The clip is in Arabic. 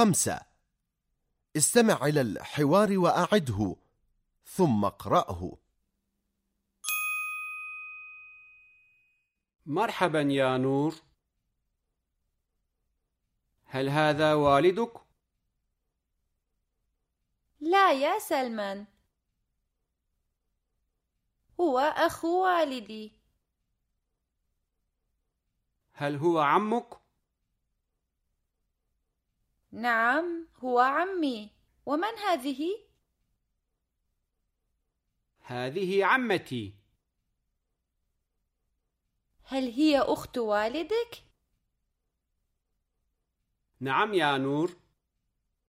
خمسة. استمع إلى الحوار وأعده ثم اقرأه. مرحبا يا نور. هل هذا والدك؟ لا يا سلمان. هو أخو والدي. هل هو عمك؟ نعم هو عمي ومن هذه؟ هذه عمتي هل هي أخت والدك؟ نعم يا نور